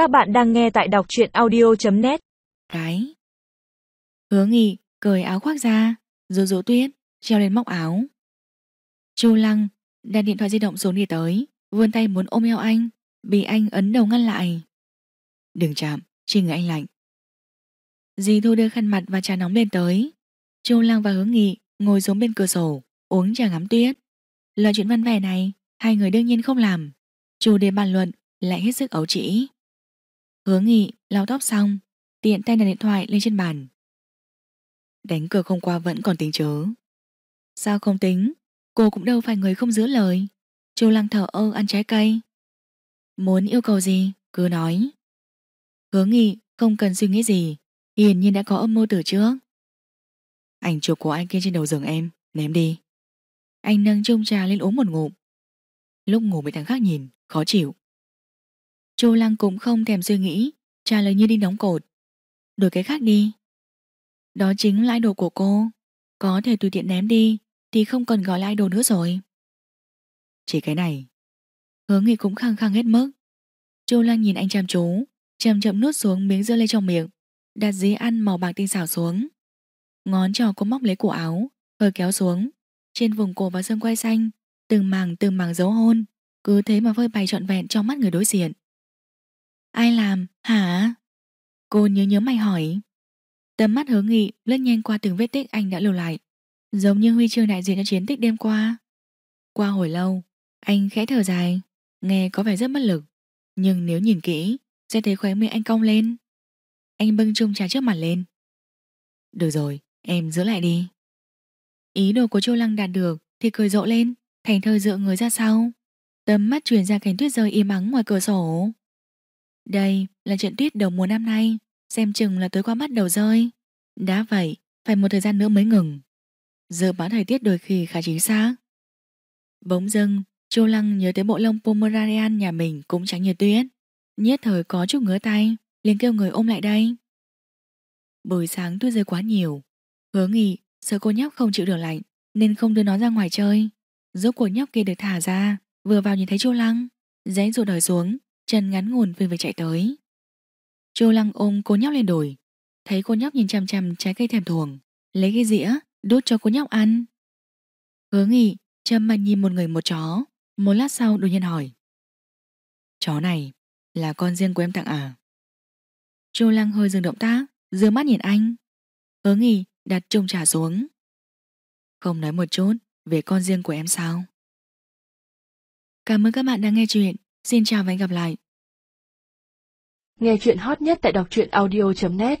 Các bạn đang nghe tại đọc truyện audio.net Cái. Hứa nghị cởi áo khoác ra Rồi rủ tuyết treo lên móc áo. Chu Lăng đặt điện thoại di động xuống đi tới vươn tay muốn ôm eo anh bị anh ấn đầu ngăn lại. Đừng chạm, chỉ người anh lạnh. Dì Thu đưa khăn mặt và trà nóng lên tới. Chu Lăng và Hứa Nghị ngồi xuống bên cửa sổ uống trà ngắm tuyết. Lời chuyện văn vẻ này hai người đương nhiên không làm. Chủ đề bàn luận lại hết sức ấu trĩ. Hứa Nghị lau tóc xong, tiện tay đặt điện thoại lên trên bàn. Đánh cược không qua vẫn còn tính chớ. Sao không tính? Cô cũng đâu phải người không giữ lời. Chu Lăng thở ơ ăn trái cây. Muốn yêu cầu gì? Cứ nói. Hứa Nghị không cần suy nghĩ gì, Hiển nhiên đã có âm mưu từ trước. Ảnh chụp của anh kia trên đầu giường em, Ném đi. Anh nâng chung trà lên uống một ngụm. Lúc ngủ bị thằng khác nhìn, Khó chịu. Chu Lăng cũng không thèm suy nghĩ, Trả lời như đi đóng cột. Đổi cái khác đi. Đó chính là idol của cô. Có thể tùy tiện ném đi, Thì không còn gọi là idol nữa rồi. Chỉ cái này. Hứa nghị cũng khăng khăng hết mức. Chu Lăng nhìn anh chăm chú, Chậm chậm nuốt xuống miếng dưa lê trong miệng, Đặt dĩa ăn màu bạc tinh xảo xuống. Ngón trò cô móc lấy cổ áo, Hơi kéo xuống. Trên vùng cổ và xương quai xanh, Từng màng từng màng dấu hôn, Cứ thế mà vơi bày trọn vẹn trong mắt người đối diện. Ai làm, hả? Cô nhớ nhớ mày hỏi. Tầm mắt hướng nghị lướt nhanh qua từng vết tích anh đã lưu lại Giống như huy chương đại diện cho chiến tích đêm qua. Qua hồi lâu Anh khẽ thở dài Nghe có vẻ rất bất lực Nhưng nếu nhìn kỹ Sẽ thấy khóe miệng anh cong lên. Anh bưng chung trà trước mặt lên. Được rồi, em giữ lại đi. Ý đồ của Châu Lăng đạt được Thì cười rộ lên Thành thơ dựa người ra sau Tầm mắt truyền ra cánh tuyết rơi im ắng ngoài cửa sổ đây là trận tuyết đầu mùa năm nay, Xem chừng là tối qua mắt đầu rơi. Đã vậy, Phải một thời gian nữa mới ngừng. Giờ báo thời tiết đôi khi khá chính xác. Bỗng dưng Châu Lăng nhớ tới bộ lông Pomeranian nhà mình Cũng trắng như tuyết. Nhất thời có chút ngứa tay, liền kêu người ôm lại đây. Buổi sáng tuyết rơi quá nhiều. Hứa nghị sợ cô nhóc không chịu được lạnh, Nên không đưa nó ra ngoài chơi. Giúp của nhóc kia được thả ra, Vừa vào nhìn thấy Châu Lăng Giấy rụt đòi xuống chân ngắn ngủn về vừa chạy tới. Chu Lăng ôm cô nhóc lên đồi, thấy cô nhóc nhìn chằm chằm trái cây thèm thuồng, lấy cái dĩa đút cho cô nhóc ăn. Hứa nghị chăm mặt nhìn một người một chó, một lát sau đột nhiên hỏi. Chó này là con riêng của em tặng à? Chu Lăng hơi dừng động tác, dương mắt nhìn anh. Hứa nghị đặt chung trà xuống. Không nói một chút về con riêng của em sao? Cảm ơn các bạn đã nghe chuyện. Xin chào và hẹn gặp lại. Nghe chuyện hot nhất tại đọc truyện audio.net